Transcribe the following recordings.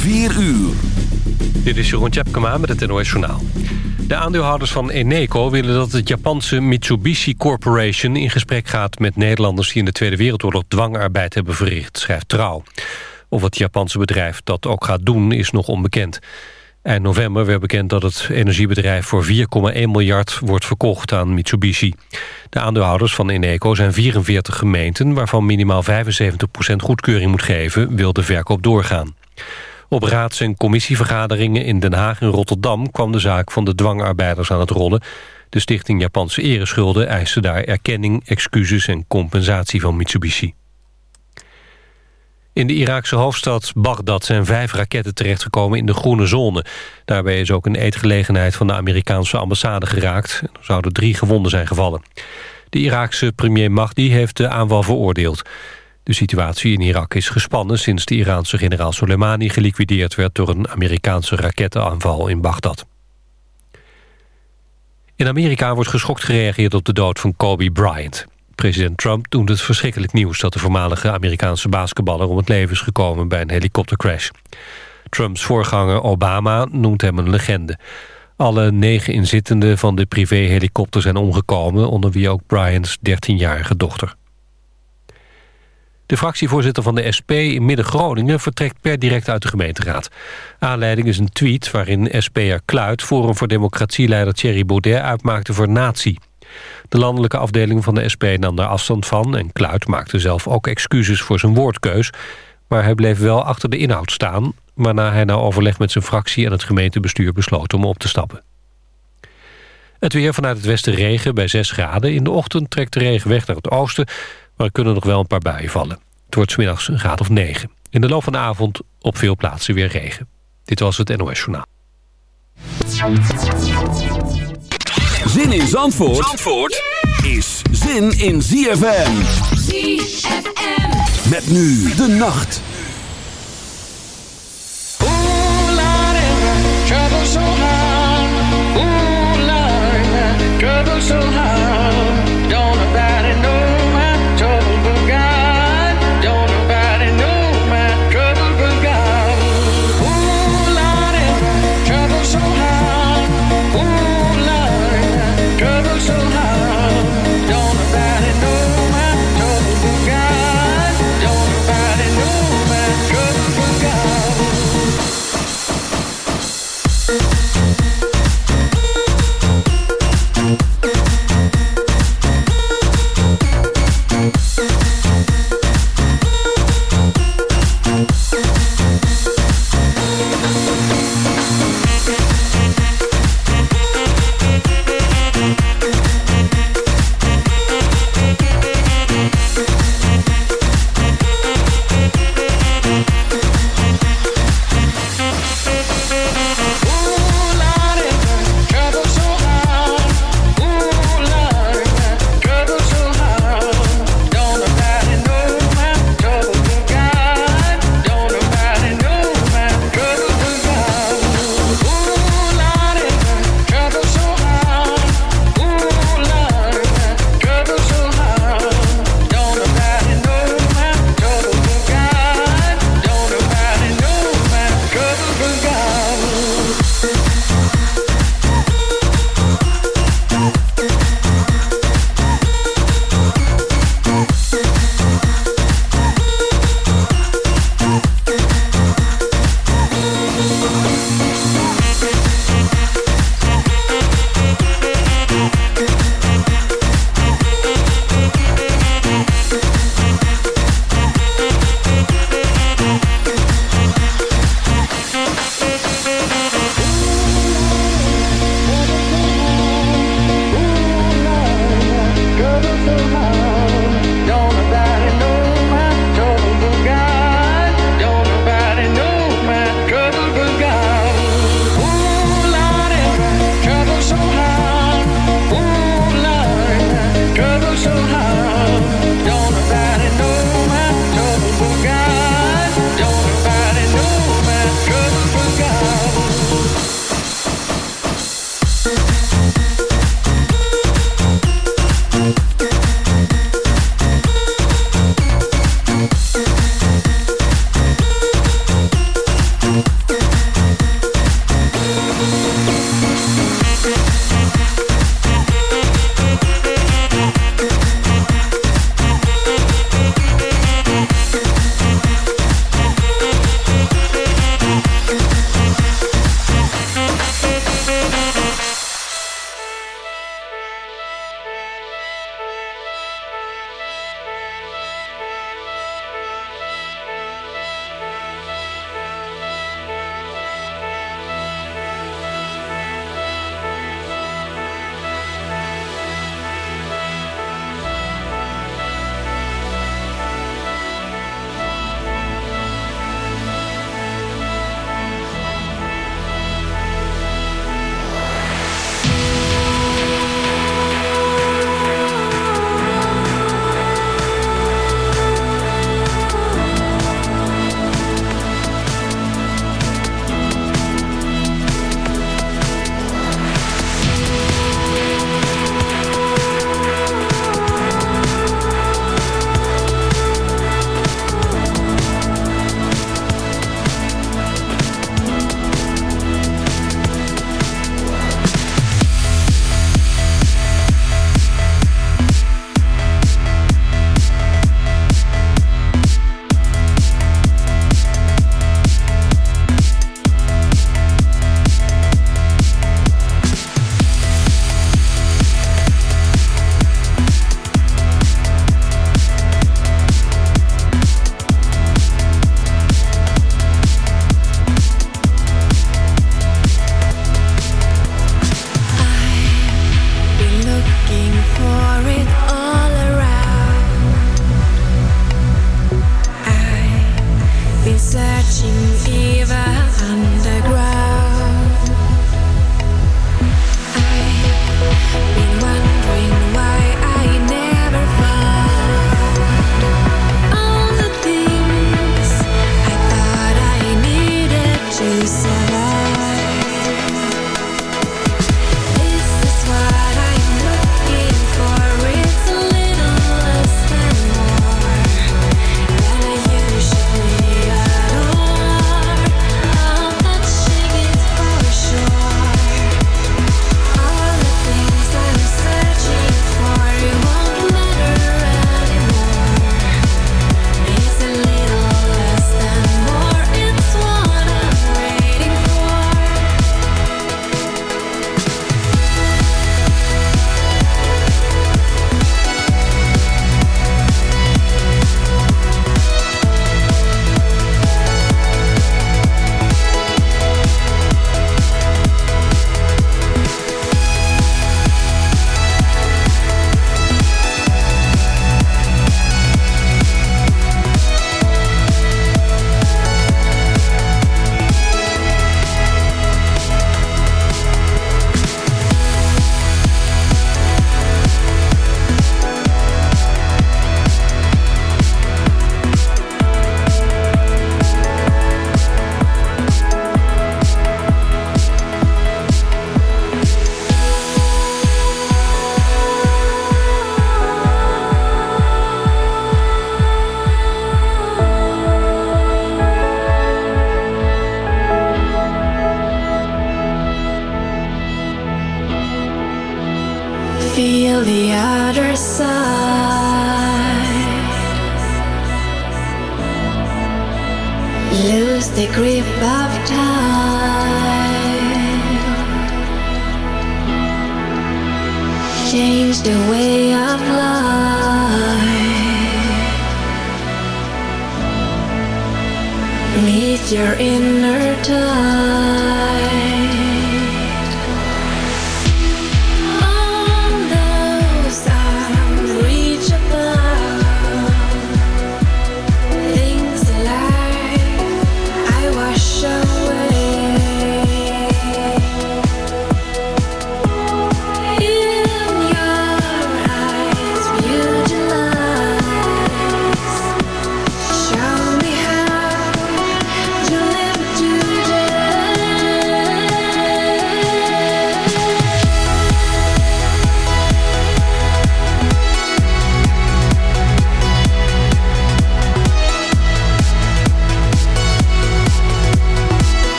4 uur. Dit is Jeroen Tjepkema met het NOS Journaal. De aandeelhouders van Eneco willen dat het Japanse Mitsubishi Corporation... in gesprek gaat met Nederlanders die in de Tweede Wereldoorlog dwangarbeid hebben verricht, schrijft Trouw. Of het Japanse bedrijf dat ook gaat doen is nog onbekend. Eind november werd bekend dat het energiebedrijf voor 4,1 miljard wordt verkocht aan Mitsubishi. De aandeelhouders van Eneco zijn 44 gemeenten... waarvan minimaal 75% goedkeuring moet geven, wil de verkoop doorgaan. Op raads- en commissievergaderingen in Den Haag en Rotterdam... kwam de zaak van de dwangarbeiders aan het rollen. De stichting Japanse Ereschulden eiste daar erkenning, excuses en compensatie van Mitsubishi. In de Iraakse hoofdstad Bagdad zijn vijf raketten terechtgekomen in de groene zone. Daarbij is ook een eetgelegenheid van de Amerikaanse ambassade geraakt. Er zouden drie gewonden zijn gevallen. De Iraakse premier Mahdi heeft de aanval veroordeeld. De situatie in Irak is gespannen sinds de Iraanse generaal Soleimani geliquideerd werd door een Amerikaanse rakettenaanval in Bagdad. In Amerika wordt geschokt gereageerd op de dood van Kobe Bryant. President Trump noemt het verschrikkelijk nieuws dat de voormalige Amerikaanse basketballer om het leven is gekomen bij een helikoptercrash. Trumps voorganger Obama noemt hem een legende. Alle negen inzittenden van de privéhelikopter zijn omgekomen, onder wie ook Bryant's 13-jarige dochter. De fractievoorzitter van de SP in Midden-Groningen vertrekt per direct uit de gemeenteraad. Aanleiding is een tweet waarin SP'er Kluit Forum voor Democratieleider Thierry Baudet uitmaakte voor nazi. De landelijke afdeling van de SP nam daar afstand van... en Kluit maakte zelf ook excuses voor zijn woordkeus... maar hij bleef wel achter de inhoud staan... waarna hij na overleg met zijn fractie en het gemeentebestuur besloot om op te stappen. Het weer vanuit het westen regen bij 6 graden. In de ochtend trekt de regen weg naar het oosten... maar er kunnen nog wel een paar buien vallen. Het wordt smiddags een graad of 9. In de loop van de avond op veel plaatsen weer regen. Dit was het NOS Journaal. Zin in Zandvoort, Zandvoort is zin in ZFM. ZFM. Met nu de nacht. Ooh, Lord, trouble so hard.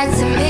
back to me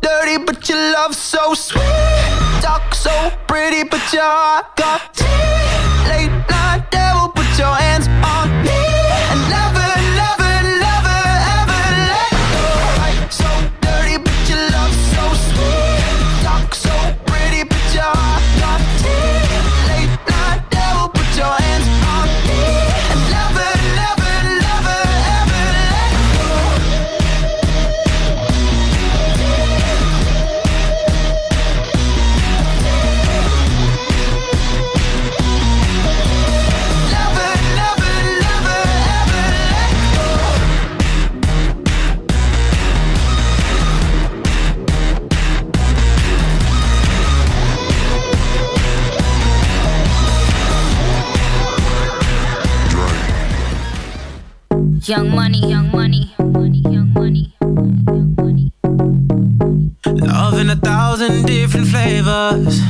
Dirty, but your love so sweet. Talk so pretty, but your heart got teeth. Late night devil, put your hands Young money, young money, young money, young money, young money. Love in a thousand different flavors.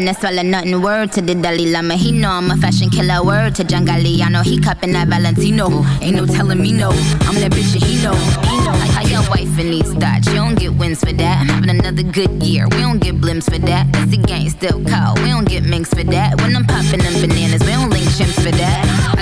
No swallow nothing. Word to the Dalai Lama, he know I'm a fashion killer. Word to John Galliano, he cupping that Valentino. Ain't no telling me no, I'm that bitch and he know. He know. Like how your wife in these thoughts, you don't get wins for that. I'm having another good year, we don't get blimps for that. That's the gang still call, we don't get minks for that. When I'm popping them bananas, we don't link chimps for that. I,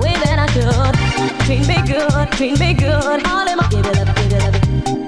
way that I should. Clean me good, Clean me good. All in my give it up, give it up.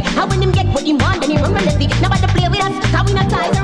How when him get what he want, then he run relentlessly. Nobody play with us, cause we not ties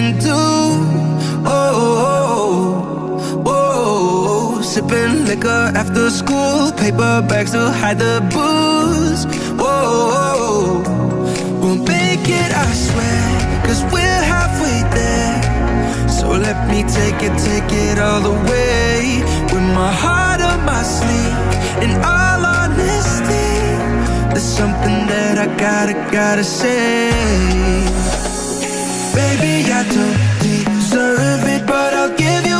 We couldn't do. Oh, oh, oh, oh, oh. sipping liquor after school. Paper bags to hide the booze. Whoa, we'll make it, I swear. Cause we're halfway there. So let me take it, take it all the way. With my heart on my sleeve. In all honesty, there's something that I gotta, gotta say. Baby, I don't deserve it, but I'll give you